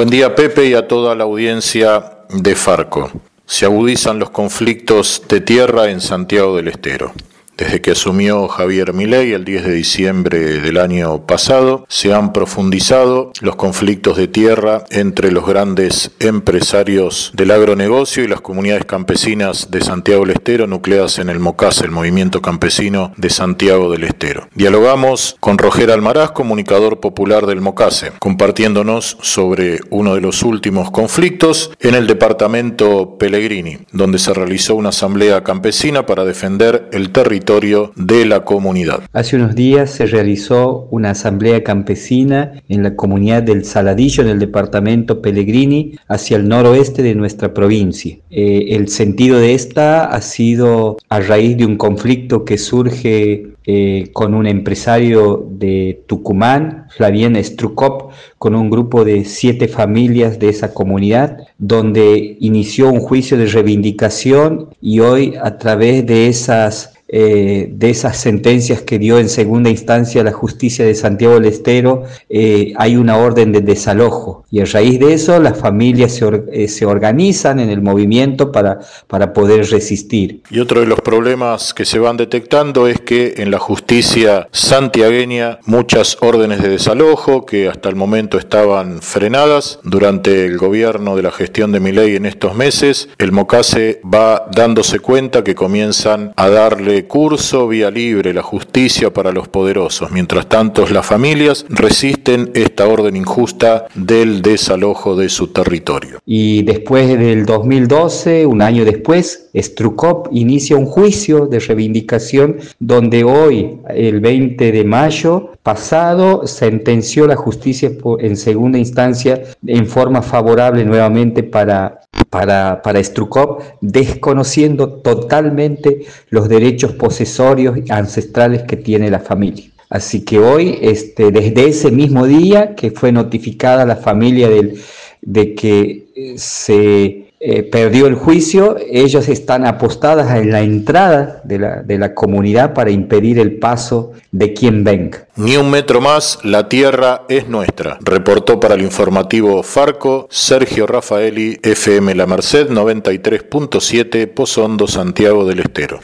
Buen día Pepe y a toda la audiencia de Farco. Se agudizan los conflictos de tierra en Santiago del Estero. Desde que asumió Javier Milei el 10 de diciembre del año pasado, se han profundizado los conflictos de tierra entre los grandes empresarios del agronegocio y las comunidades campesinas de Santiago del Estero, nucleadas en el MOCAS, el Movimiento Campesino de Santiago del Estero. Dialogamos con Roger Almaraz, comunicador popular del MOCASE, compartiéndonos sobre uno de los últimos conflictos en el departamento Pellegrini, donde se realizó una asamblea campesina para defender el territorio de la comunidad. Hace unos días se realizó una asamblea campesina en la comunidad del Saladillo, en el departamento Pellegrini, hacia el noroeste de nuestra provincia. Eh, el sentido de esta ha sido a raíz de un conflicto que surge eh, con un empresario de Tucumán, Flavien Strukop, con un grupo de siete familias de esa comunidad, donde inició un juicio de reivindicación y hoy a través de esas eh, de esas sentencias que dio en segunda instancia la justicia de Santiago del Estero, eh, hay una orden de desalojo. Y a raíz de eso las familias se, eh, se, organizan en el movimiento para, para poder resistir. Y otro de los problemas que se van detectando es que en la justicia santiagueña muchas órdenes de desalojo que hasta el momento estaban frenadas durante el gobierno de la gestión de Miley en estos meses, el Mocase va dándose cuenta que comienzan a darle curso vía libre la justicia para los poderosos. Mientras tanto, las familias resisten esta orden injusta del desalojo de su territorio. Y después del 2012, un año después, Strukop inicia un juicio de reivindicación donde hoy, el 20 de mayo pasado, sentenció la justicia en segunda instancia en forma favorable nuevamente para para, para Strukov, desconociendo totalmente los derechos posesorios ancestrales que tiene la familia. Así que hoy, este, desde ese mismo día que fue notificada la familia de que eh, se eh, perdió el juicio, ellos están apostadas en la entrada de la, de la comunidad para impedir el paso de quien venga. Ni un metro más, la tierra es nuestra. Reportó para el informativo Farco Sergio Rafaeli, FM La Merced 93.7, Pozondo, Santiago del Estero.